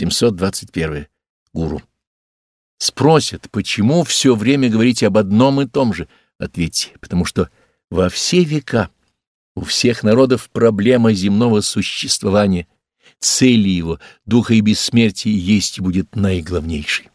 721. Гуру. Спросят, почему все время говорите об одном и том же? Ответьте, потому что во все века у всех народов проблема земного существования, цели его, духа и бессмертия есть и будет наиглавнейшей.